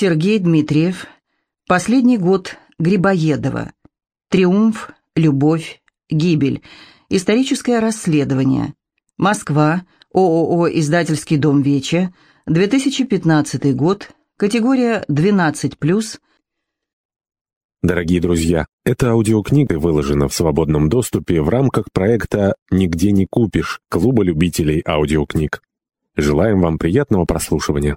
Сергей Дмитриев. Последний год Грибоедова. Триумф, любовь, гибель. Историческое расследование. Москва. ООО «Издательский дом Вече, 2015 год. Категория 12+. Дорогие друзья, эта аудиокнига выложена в свободном доступе в рамках проекта «Нигде не купишь» Клуба любителей аудиокниг. Желаем вам приятного прослушивания.